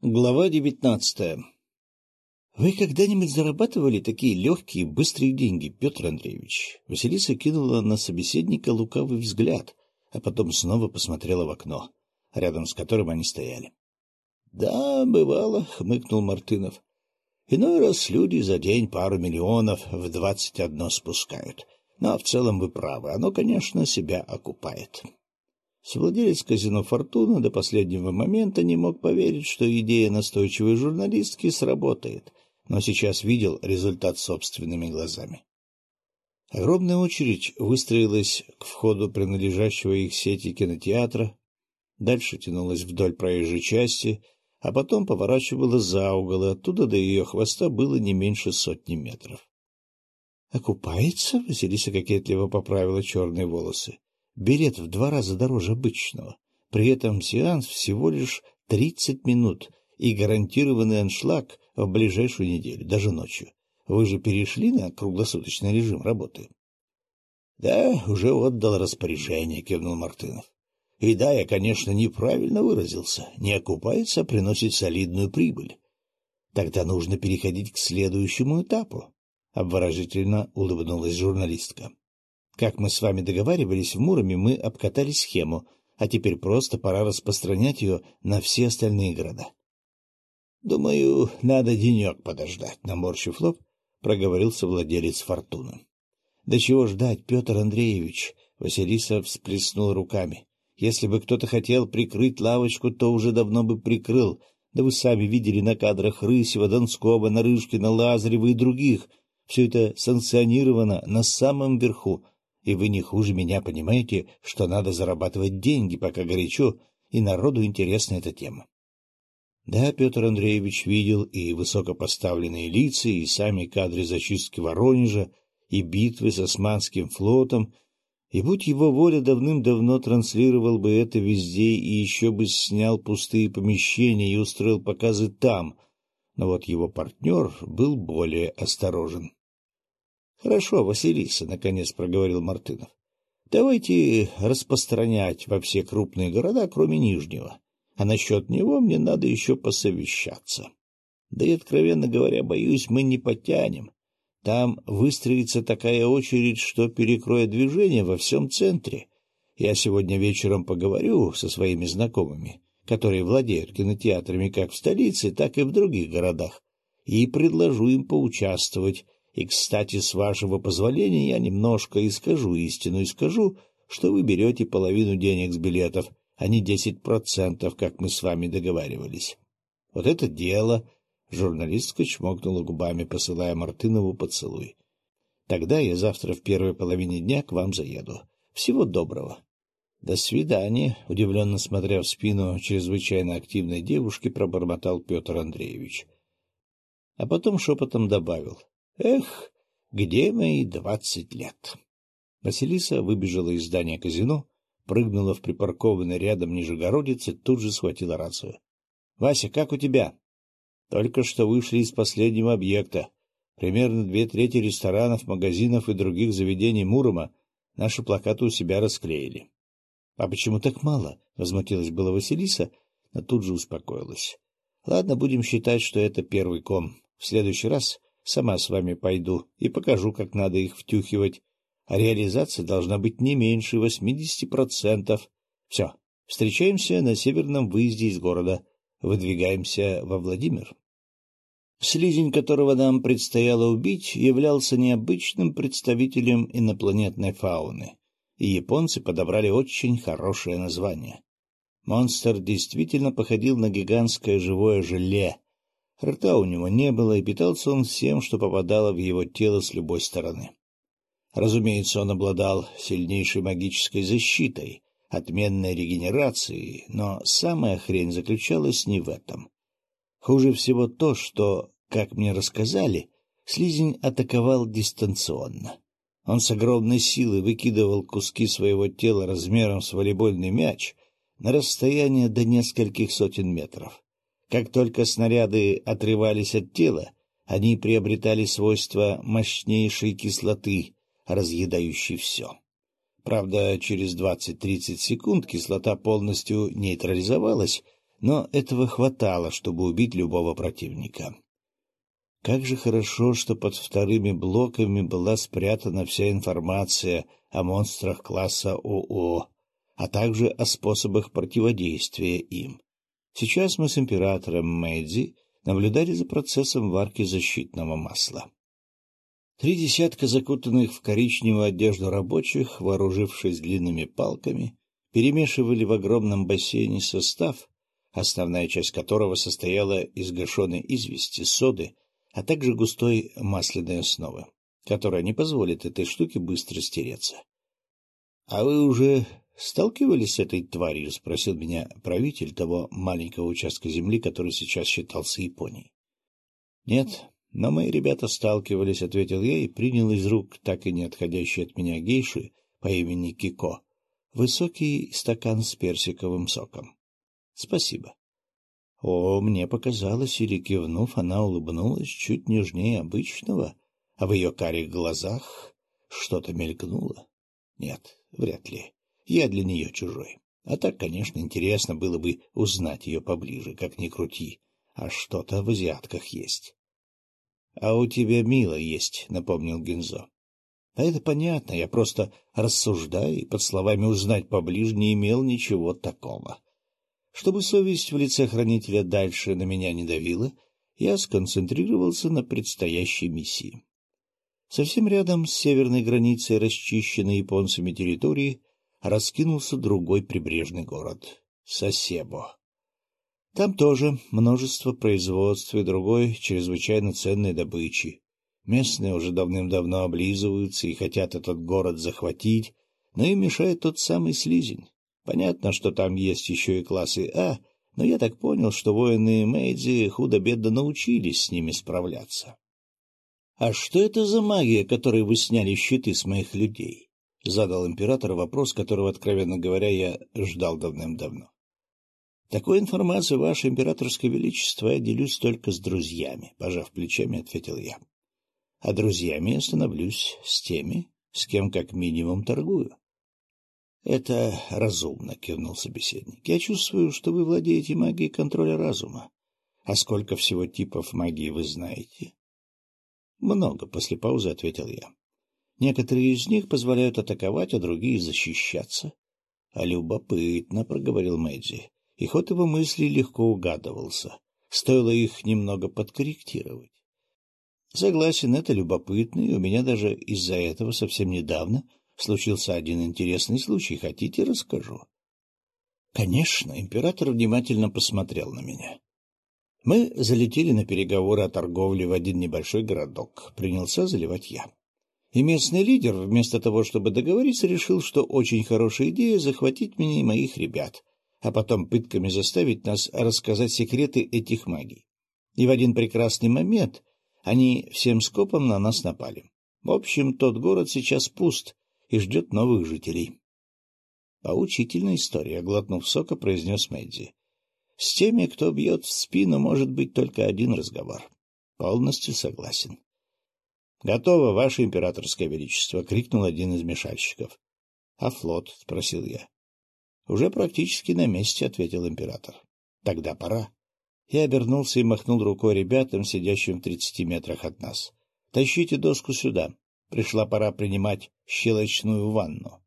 Глава девятнадцатая Вы когда-нибудь зарабатывали такие легкие, быстрые деньги, Петр Андреевич? Василиса кинула на собеседника лукавый взгляд, а потом снова посмотрела в окно, рядом с которым они стояли. — Да, бывало, — хмыкнул Мартынов. — Иной раз люди за день пару миллионов в двадцать одно спускают. Но в целом вы правы, оно, конечно, себя окупает. Совладелец казино «Фортуна» до последнего момента не мог поверить, что идея настойчивой журналистки сработает, но сейчас видел результат собственными глазами. Огромная очередь выстроилась к входу принадлежащего их сети кинотеатра, дальше тянулась вдоль проезжей части, а потом поворачивала за угол, и оттуда до ее хвоста было не меньше сотни метров. — Окупается? — Василиса кокетливо поправила черные волосы билет в два раза дороже обычного. При этом сеанс всего лишь тридцать минут и гарантированный аншлаг в ближайшую неделю, даже ночью. Вы же перешли на круглосуточный режим работы? — Да, уже отдал распоряжение, — кивнул Мартынов. — И да, я, конечно, неправильно выразился. Не окупается, а приносит солидную прибыль. Тогда нужно переходить к следующему этапу, — обворожительно улыбнулась журналистка. Как мы с вами договаривались, в Муроме мы обкатали схему, а теперь просто пора распространять ее на все остальные города. — Думаю, надо денек подождать, — наморщив лоб, проговорился владелец фортуны. — Да чего ждать, Петр Андреевич? — Василиса всплеснула руками. — Если бы кто-то хотел прикрыть лавочку, то уже давно бы прикрыл. Да вы сами видели на кадрах Рысева, Донского, Нарышкина, Лазарева и других. Все это санкционировано на самом верху — и вы не хуже меня понимаете, что надо зарабатывать деньги, пока горячо, и народу интересна эта тема. Да, Петр Андреевич видел и высокопоставленные лица, и сами кадры зачистки Воронежа, и битвы с Османским флотом, и, будь его воля, давным-давно транслировал бы это везде и еще бы снял пустые помещения и устроил показы там, но вот его партнер был более осторожен. — Хорошо, Василиса, — наконец проговорил Мартынов. — Давайте распространять во все крупные города, кроме Нижнего. А насчет него мне надо еще посовещаться. Да и, откровенно говоря, боюсь, мы не потянем. Там выстроится такая очередь, что перекроет движение во всем центре. Я сегодня вечером поговорю со своими знакомыми, которые владеют кинотеатрами как в столице, так и в других городах, и предложу им поучаствовать и, кстати, с вашего позволения, я немножко и скажу истину, и скажу, что вы берете половину денег с билетов, а не десять процентов, как мы с вами договаривались. Вот это дело! Журналистка чмокнула губами, посылая Мартынову поцелуй. Тогда я завтра в первой половине дня к вам заеду. Всего доброго. — До свидания, — удивленно смотря в спину чрезвычайно активной девушки, пробормотал Петр Андреевич. А потом шепотом добавил. Эх, где мои двадцать лет? Василиса выбежала из здания казино, прыгнула в припаркованный рядом Нижегородец и тут же схватила рацию. — Вася, как у тебя? — Только что вышли из последнего объекта. Примерно две трети ресторанов, магазинов и других заведений Мурома наши плакаты у себя расклеили. — А почему так мало? — возмутилась была Василиса, но тут же успокоилась. — Ладно, будем считать, что это первый ком. В следующий раз Сама с вами пойду и покажу, как надо их втюхивать. А реализация должна быть не меньше восьмидесяти процентов. Все, встречаемся на северном выезде из города. Выдвигаемся во Владимир. Слизень, которого нам предстояло убить, являлся необычным представителем инопланетной фауны, и японцы подобрали очень хорошее название. Монстр действительно походил на гигантское живое желе, Рта у него не было, и питался он всем, что попадало в его тело с любой стороны. Разумеется, он обладал сильнейшей магической защитой, отменной регенерацией, но самая хрень заключалась не в этом. Хуже всего то, что, как мне рассказали, слизень атаковал дистанционно. Он с огромной силой выкидывал куски своего тела размером с волейбольный мяч на расстояние до нескольких сотен метров. Как только снаряды отрывались от тела, они приобретали свойства мощнейшей кислоты, разъедающей все. Правда, через 20-30 секунд кислота полностью нейтрализовалась, но этого хватало, чтобы убить любого противника. Как же хорошо, что под вторыми блоками была спрятана вся информация о монстрах класса ОО, а также о способах противодействия им. Сейчас мы с императором Мэйдзи наблюдали за процессом варки защитного масла. Три десятка закутанных в коричневую одежду рабочих, вооружившись длинными палками, перемешивали в огромном бассейне состав, основная часть которого состояла из гашеной извести, соды, а также густой масляной основы, которая не позволит этой штуке быстро стереться. — А вы уже сталкивались с этой тварью? — спросил меня правитель того маленького участка земли, который сейчас считался Японией. — Нет, но мои ребята сталкивались, — ответил я и принял из рук так и не отходящий от меня гейши по имени Кико высокий стакан с персиковым соком. — Спасибо. О, мне показалось, или кивнув, она улыбнулась чуть нежнее обычного, а в ее карих глазах что-то мелькнуло. Нет, вряд ли. Я для нее чужой. А так, конечно, интересно было бы узнать ее поближе, как ни крути. А что-то в азиатках есть. — А у тебя мило есть, — напомнил Гензо. — А это понятно, я просто рассуждаю и под словами узнать поближе не имел ничего такого. Чтобы совесть в лице хранителя дальше на меня не давила, я сконцентрировался на предстоящей миссии. Совсем рядом с северной границей расчищенной японцами территории раскинулся другой прибрежный город — Сосебо. Там тоже множество производств и другой чрезвычайно ценной добычи. Местные уже давным-давно облизываются и хотят этот город захватить, но им мешает тот самый слизень. Понятно, что там есть еще и классы А, но я так понял, что воины Мэйдзи худо-бедно научились с ними справляться. — А что это за магия, которой вы сняли щиты с моих людей? — задал император вопрос, которого, откровенно говоря, я ждал давным-давно. — Такой информацию, Ваше Императорское Величество, я делюсь только с друзьями, — пожав плечами, ответил я. — А друзьями я становлюсь с теми, с кем как минимум торгую. — Это разумно, — кивнул собеседник. — Я чувствую, что вы владеете магией контроля разума. А сколько всего типов магии вы знаете? — Много, — после паузы ответил я. Некоторые из них позволяют атаковать, а другие — защищаться. — А любопытно, — проговорил Мэдзи и ход его мыслей легко угадывался. Стоило их немного подкорректировать. Согласен, это любопытно, и у меня даже из-за этого совсем недавно случился один интересный случай. Хотите, расскажу? Конечно, император внимательно посмотрел на меня. Мы залетели на переговоры о торговле в один небольшой городок. Принялся заливать я. И местный лидер, вместо того, чтобы договориться, решил, что очень хорошая идея захватить меня и моих ребят, а потом пытками заставить нас рассказать секреты этих магий. И в один прекрасный момент они всем скопом на нас напали. В общем, тот город сейчас пуст и ждет новых жителей. — Поучительная история, — глотнув сока, произнес Мэдди. — С теми, кто бьет в спину, может быть только один разговор. Полностью согласен. — Готово, ваше императорское величество! — крикнул один из мешальщиков. — А флот? — спросил я. — Уже практически на месте, — ответил император. — Тогда пора. Я обернулся и махнул рукой ребятам, сидящим в тридцати метрах от нас. — Тащите доску сюда. Пришла пора принимать щелочную ванну.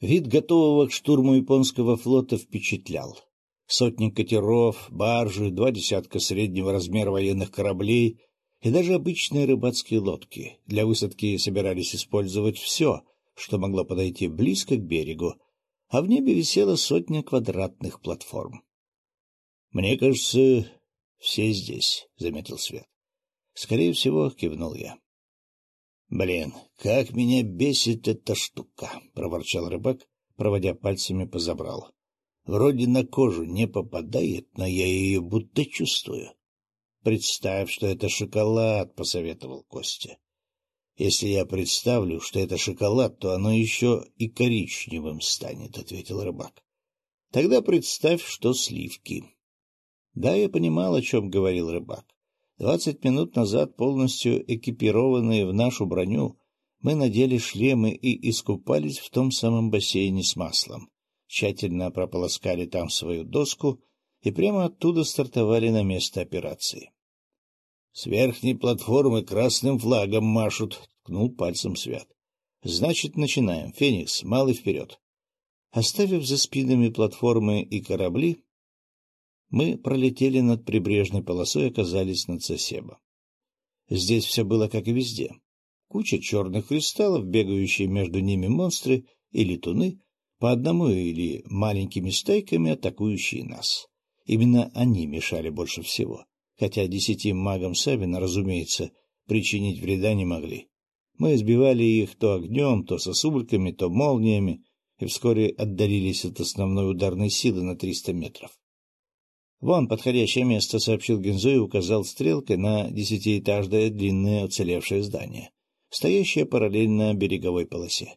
Вид готового к штурму японского флота впечатлял. Сотни катеров, баржи, два десятка среднего размера военных кораблей и даже обычные рыбацкие лодки. Для высадки собирались использовать все, что могло подойти близко к берегу, а в небе висела сотня квадратных платформ. — Мне кажется, все здесь, — заметил Свет. — Скорее всего, — кивнул я. — Блин, как меня бесит эта штука, — проворчал рыбак, проводя пальцами по забралу. Вроде на кожу не попадает, но я ее будто чувствую. — Представь, что это шоколад, — посоветовал Костя. Если я представлю, что это шоколад, то оно еще и коричневым станет, — ответил рыбак. — Тогда представь, что сливки. Да, я понимал, о чем говорил рыбак. Двадцать минут назад, полностью экипированные в нашу броню, мы надели шлемы и искупались в том самом бассейне с маслом, тщательно прополоскали там свою доску и прямо оттуда стартовали на место операции. — С верхней платформы красным флагом машут, — ткнул пальцем Свят. — Значит, начинаем. Феникс, малый вперед. Оставив за спинами платформы и корабли, мы пролетели над прибрежной полосой и оказались над Сосебо. Здесь все было как и везде. Куча черных кристаллов, бегающие между ними монстры и летуны, по одному или маленькими стайками атакующие нас. Именно они мешали больше всего, хотя десяти магам Сабина, разумеется, причинить вреда не могли. Мы избивали их то огнем, то сосульками, то молниями, и вскоре отдалились от основной ударной силы на триста метров. «Вон подходящее место», — сообщил Гензо и указал стрелкой на десятиэтажное длинное уцелевшее здание, стоящее параллельно береговой полосе.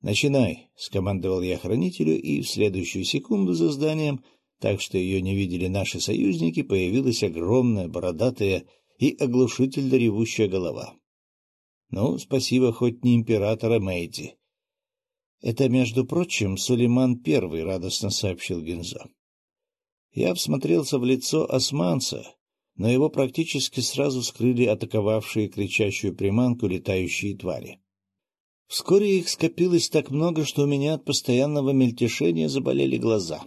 «Начинай», — скомандовал я хранителю, и в следующую секунду за зданием, так что ее не видели наши союзники, появилась огромная, бородатая и оглушительно ревущая голова. «Ну, спасибо, хоть не императора Мэйти». «Это, между прочим, Сулейман Первый», — радостно сообщил Гензо. Я всмотрелся в лицо османца, но его практически сразу скрыли атаковавшие кричащую приманку летающие твари. Вскоре их скопилось так много, что у меня от постоянного мельтешения заболели глаза.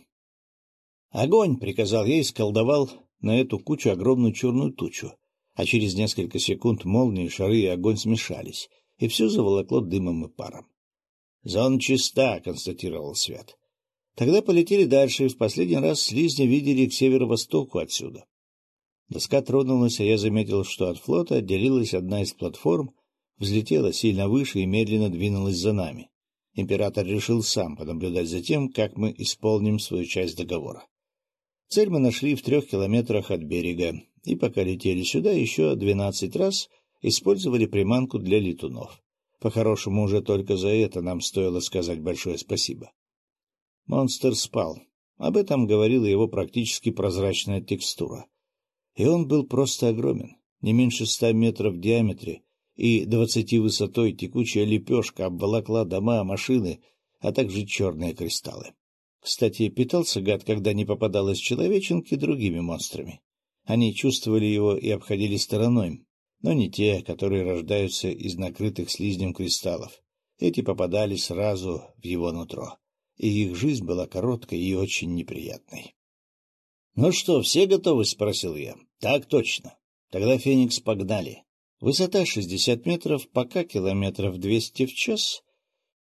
«Огонь!» — приказал я и сколдовал на эту кучу огромную черную тучу, а через несколько секунд молнии, шары и огонь смешались, и все заволокло дымом и паром. «Зона чиста», — констатировал Свят. Тогда полетели дальше, и в последний раз слизня видели к северо-востоку отсюда. Доска тронулась, а я заметил, что от флота отделилась одна из платформ, взлетела сильно выше и медленно двинулась за нами. Император решил сам понаблюдать за тем, как мы исполним свою часть договора. Цель мы нашли в трех километрах от берега, и пока летели сюда, еще двенадцать раз использовали приманку для летунов. По-хорошему, уже только за это нам стоило сказать большое спасибо. Монстр спал. Об этом говорила его практически прозрачная текстура. И он был просто огромен, не меньше ста метров в диаметре и двадцати высотой текучая лепешка обволокла дома, машины, а также черные кристаллы. Кстати, питался гад, когда не попадалось человеченки другими монстрами. Они чувствовали его и обходили стороной, но не те, которые рождаются из накрытых слизнем кристаллов. Эти попадали сразу в его нутро и их жизнь была короткой и очень неприятной. — Ну что, все готовы? — спросил я. — Так точно. Тогда «Феникс» погнали. Высота 60 метров, пока километров 200 в час.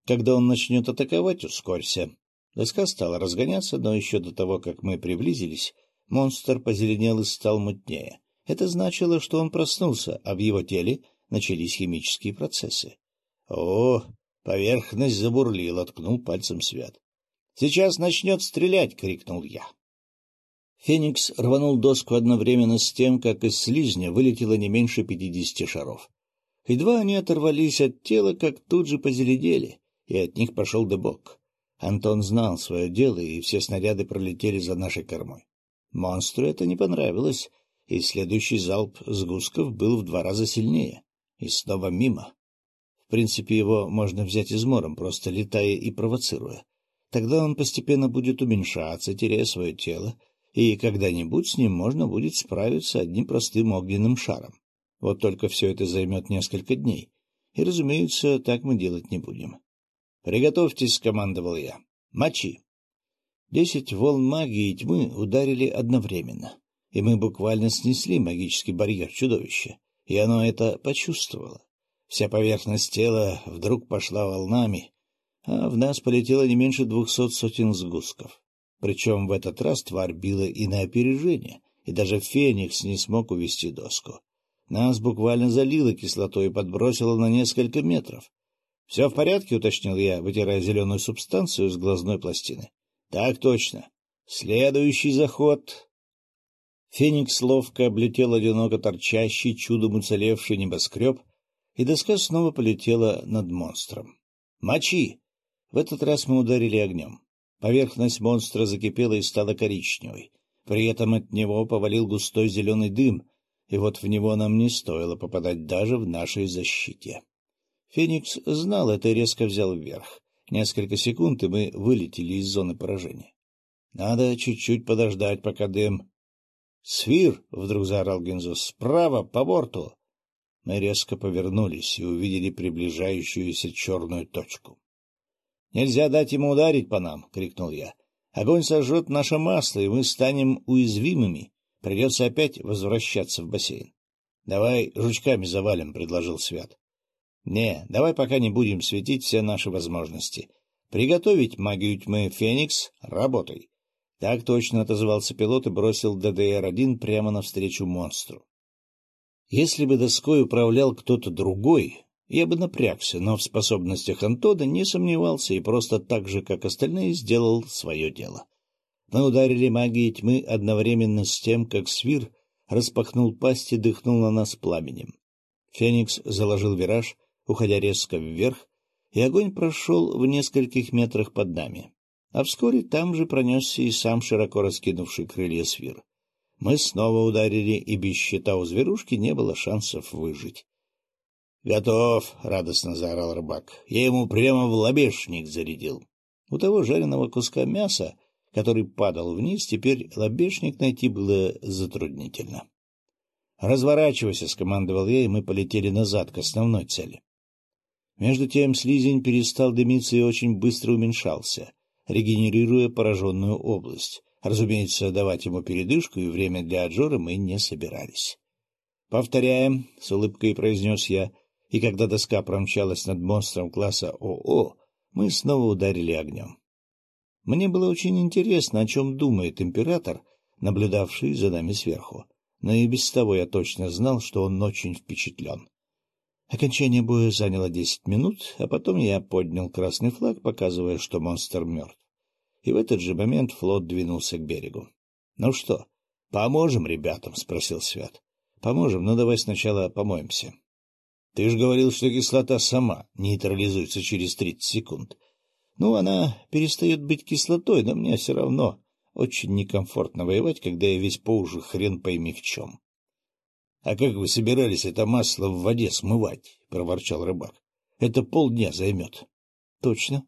Когда он начнет атаковать, ускорься. Доска стала разгоняться, но еще до того, как мы приблизились, монстр позеленел и стал мутнее. Это значило, что он проснулся, а в его теле начались химические процессы. О, Поверхность забурлила, ткнул пальцем Свят. — Сейчас начнет стрелять! — крикнул я. Феникс рванул доску одновременно с тем, как из слизня вылетело не меньше пятидесяти шаров. Едва они оторвались от тела, как тут же позеленели, и от них пошел дыбок. Антон знал свое дело, и все снаряды пролетели за нашей кормой. Монстру это не понравилось, и следующий залп сгустков был в два раза сильнее. И снова мимо. В принципе, его можно взять измором, просто летая и провоцируя. Тогда он постепенно будет уменьшаться, теряя свое тело, и когда-нибудь с ним можно будет справиться одним простым огненным шаром. Вот только все это займет несколько дней. И, разумеется, так мы делать не будем. — Приготовьтесь, — скомандовал я. — Мочи. Десять волн магии и тьмы ударили одновременно, и мы буквально снесли магический барьер чудовища, и оно это почувствовало. Вся поверхность тела вдруг пошла волнами, а в нас полетело не меньше двухсот сотен сгустков. Причем в этот раз тварь била и на опережение, и даже Феникс не смог увести доску. Нас буквально залило кислотой и подбросило на несколько метров. — Все в порядке? — уточнил я, вытирая зеленую субстанцию с глазной пластины. — Так точно. Следующий заход. Феникс ловко облетел одиноко торчащий, чудом уцелевший небоскреб, и доска снова полетела над монстром. «Мочи!» В этот раз мы ударили огнем. Поверхность монстра закипела и стала коричневой. При этом от него повалил густой зеленый дым, и вот в него нам не стоило попадать даже в нашей защите. Феникс знал это и резко взял вверх. Несколько секунд, и мы вылетели из зоны поражения. — Надо чуть-чуть подождать, пока дым... — Свир! — вдруг заорал Гензо. — Справа, по борту! Мы резко повернулись и увидели приближающуюся черную точку. — Нельзя дать ему ударить по нам! — крикнул я. — Огонь сожжет наше масло, и мы станем уязвимыми. Придется опять возвращаться в бассейн. — Давай жучками завалим, — предложил Свят. — Не, давай пока не будем светить все наши возможности. Приготовить магию тьмы «Феникс» — работай. Так точно отозвался пилот и бросил ДДР-1 прямо навстречу монстру. Если бы доской управлял кто-то другой, я бы напрягся, но в способностях Антона не сомневался и просто так же, как остальные, сделал свое дело. Мы ударили магией тьмы одновременно с тем, как свир распахнул пасть и дыхнул на нас пламенем. Феникс заложил вираж, уходя резко вверх, и огонь прошел в нескольких метрах под нами. А вскоре там же пронесся и сам широко раскинувший крылья свир. Мы снова ударили, и без щита у зверушки не было шансов выжить. — Готов! — радостно заорал рыбак. Я ему прямо в лобешник зарядил. У того жареного куска мяса, который падал вниз, теперь лобешник найти было затруднительно. — Разворачивайся! — скомандовал я, и мы полетели назад к основной цели. Между тем слизень перестал дымиться и очень быстро уменьшался, регенерируя пораженную область. Разумеется, давать ему передышку и время для отжора мы не собирались. — Повторяем, — с улыбкой произнес я, и когда доска промчалась над монстром класса ОО, мы снова ударили огнем. Мне было очень интересно, о чем думает император, наблюдавший за нами сверху, но и без того я точно знал, что он очень впечатлен. Окончание боя заняло десять минут, а потом я поднял красный флаг, показывая, что монстр мертв и в этот же момент флот двинулся к берегу. — Ну что, поможем ребятам? — спросил Свят. — Поможем, но давай сначала помоемся. — Ты же говорил, что кислота сама нейтрализуется через тридцать секунд. Ну, она перестает быть кислотой, но мне все равно очень некомфортно воевать, когда я весь по уши хрен пойми в чем. — А как вы собирались это масло в воде смывать? — проворчал рыбак. — Это полдня займет. — Точно.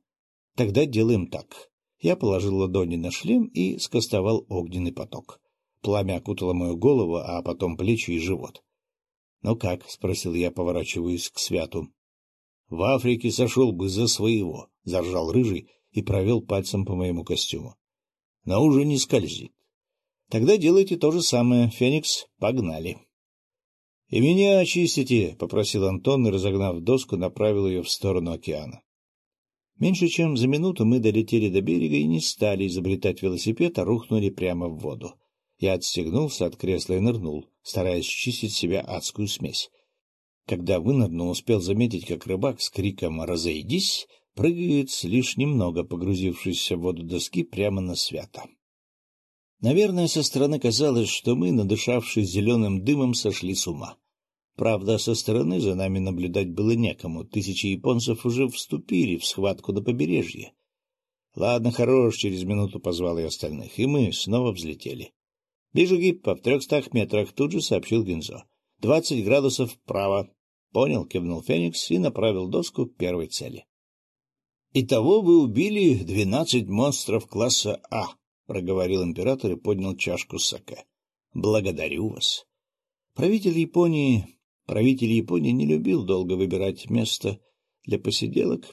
Тогда делаем так. Я положил ладони на шлем и скостовал огненный поток. Пламя окутало мою голову, а потом плечи и живот. — Ну как? — спросил я, поворачиваясь к святу. — В Африке сошел бы за своего, — заржал рыжий и провел пальцем по моему костюму. — Но уже не скользит. — Тогда делайте то же самое, Феникс. Погнали. — И меня очистите, — попросил Антон и, разогнав доску, направил ее в сторону океана. Меньше чем за минуту мы долетели до берега и не стали изобретать велосипед, а рухнули прямо в воду. Я отстегнулся от кресла и нырнул, стараясь чистить себя адскую смесь. Когда вынырнул, успел заметить, как рыбак с криком «Разойдись!» прыгает с лишь немного погрузившейся в воду доски прямо на свято. Наверное, со стороны казалось, что мы, надышавшись зеленым дымом, сошли с ума. Правда, со стороны за нами наблюдать было некому, тысячи японцев уже вступили в схватку на побережье. Ладно, хорош, через минуту позвал я остальных, и мы снова взлетели. — Вижу гиппа в трехстах метрах, тут же сообщил Гинзо. — Двадцать градусов вправо. — Понял, — кивнул Феникс и направил доску к первой цели. — Итого вы убили двенадцать монстров класса А, — проговорил император и поднял чашку саке. — Благодарю вас. Правитель Японии Правитель Японии не любил долго выбирать место для посиделок.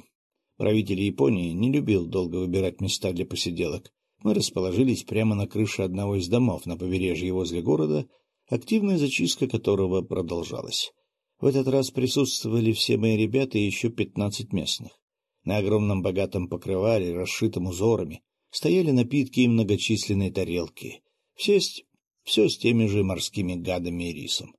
Правитель Японии не любил долго выбирать места для посиделок. Мы расположились прямо на крыше одного из домов на побережье возле города, активная зачистка которого продолжалась. В этот раз присутствовали все мои ребята и еще пятнадцать местных. На огромном богатом покрывале, расшитом узорами, стояли напитки и многочисленные тарелки. Все с, все с теми же морскими гадами и рисом.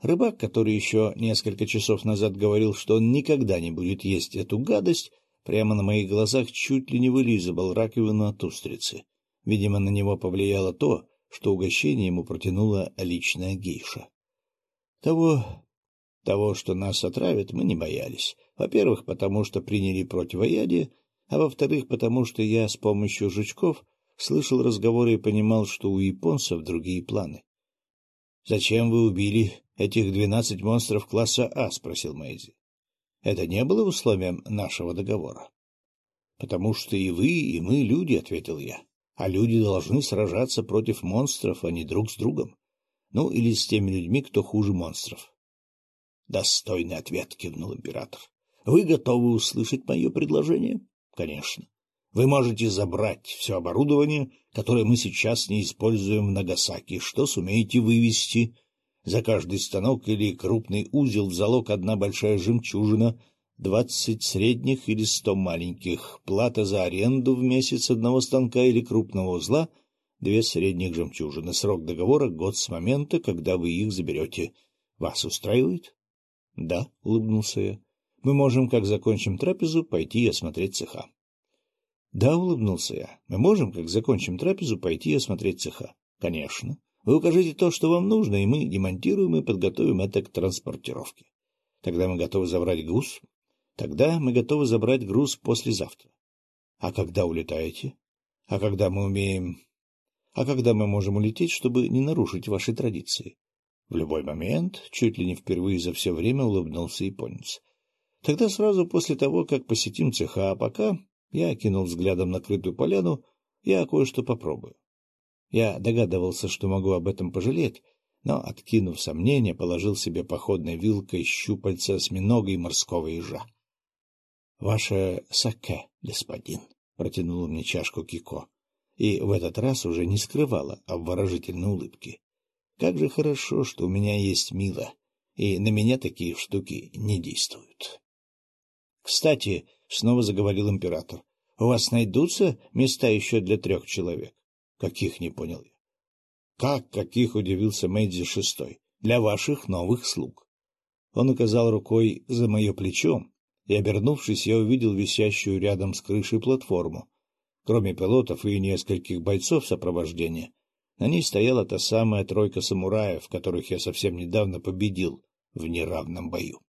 Рыбак, который еще несколько часов назад говорил, что он никогда не будет есть эту гадость, прямо на моих глазах чуть ли не вылизывал раковину от устрицы. Видимо, на него повлияло то, что угощение ему протянула личная гейша. Того, того, что нас отравят, мы не боялись. Во-первых, потому что приняли противоядие, а во-вторых, потому что я с помощью жучков слышал разговоры и понимал, что у японцев другие планы. — Зачем вы убили этих двенадцать монстров класса А? — спросил Мэйзи. — Это не было условием нашего договора. — Потому что и вы, и мы люди, — ответил я. а люди должны сражаться против монстров, а не друг с другом. Ну, или с теми людьми, кто хуже монстров. — Достойный ответ, — кивнул император. — Вы готовы услышать мое предложение? — Конечно. Вы можете забрать все оборудование, которое мы сейчас не используем в Нагасаки. Что сумеете вывести? За каждый станок или крупный узел в залог одна большая жемчужина, двадцать средних или сто маленьких, плата за аренду в месяц одного станка или крупного узла, две средних жемчужины, срок договора — год с момента, когда вы их заберете. Вас устраивает? — Да, — улыбнулся я. — Мы можем, как закончим трапезу, пойти и осмотреть цеха. — Да, — улыбнулся я. — Мы можем, как закончим трапезу, пойти и осмотреть цеха. — Конечно. Вы укажите то, что вам нужно, и мы демонтируем и подготовим это к транспортировке. Тогда мы готовы забрать груз. Тогда мы готовы забрать груз послезавтра. А когда улетаете? А когда мы умеем... А когда мы можем улететь, чтобы не нарушить ваши традиции? В любой момент, чуть ли не впервые за все время, улыбнулся японец. Тогда сразу после того, как посетим цеха, а пока я кинул взглядом на крытую поляну, я кое-что попробую. Я догадывался, что могу об этом пожалеть, но, откинув сомнения, положил себе походной вилкой щупальца осьминога и морского ежа. — Ваше саке, господин, — протянула мне чашку Кико, и в этот раз уже не скрывала обворожительной улыбки. Как же хорошо, что у меня есть Мила, и на меня такие штуки не действуют. — Кстати, — снова заговорил император, — у вас найдутся места еще для трех человек? — Каких, не понял я. — Как каких, — удивился Мэдди шестой, — для ваших новых слуг. Он указал рукой за мое плечо, и, обернувшись, я увидел висящую рядом с крышей платформу. Кроме пилотов и нескольких бойцов сопровождения, на ней стояла та самая тройка самураев, которых я совсем недавно победил в неравном бою.